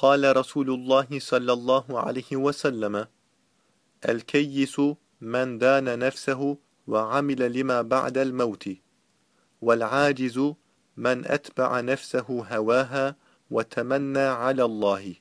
قال رسول الله صلى الله عليه وسلم الكيس من دان نفسه وعمل لما بعد الموت والعاجز من أتبع نفسه هواها وتمنى على الله.